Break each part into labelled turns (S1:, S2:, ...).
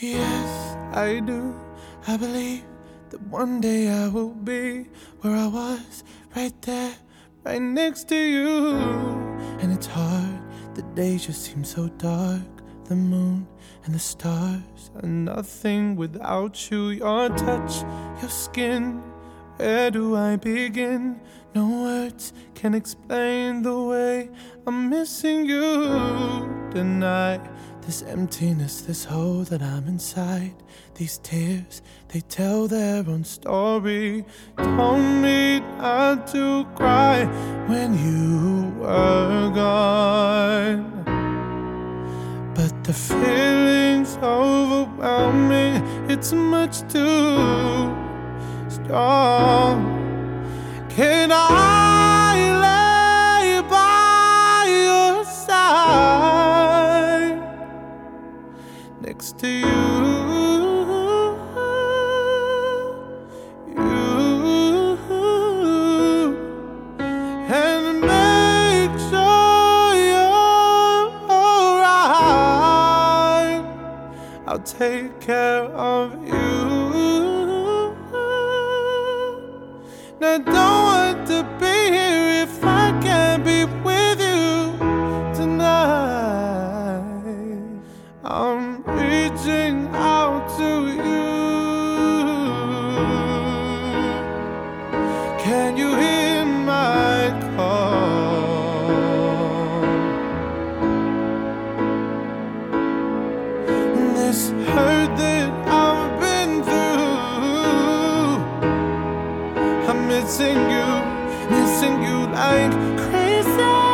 S1: Yes, I do. I believe that one day I will be where I was, right there, right next to you. And it's hard, the days just seem so dark. The moon and the stars are nothing without you. Your touch, your skin, where do I begin? No words can explain the way I'm missing you tonight. This emptiness, this hole that I'm inside. These tears, they tell their own story. Told me not to cry when you were gone. But the feeling's overwhelming, it's much too strong. Can I to you? You and make sure you're alright. I'll take care of you. Now, don't want to be here reaching out to you. Can you hear my call? This hurt that I've been through. I'm missing you, missing you like crazy.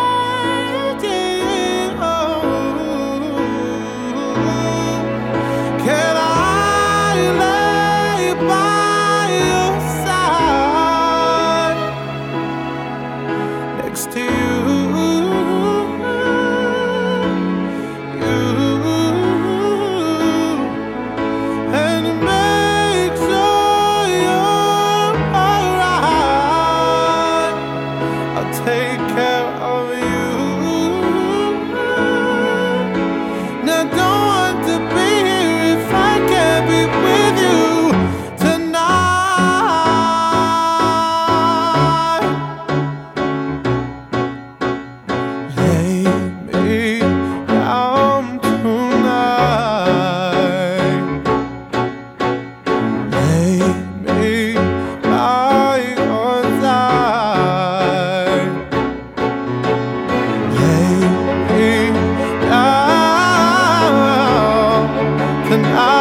S1: Down tonight.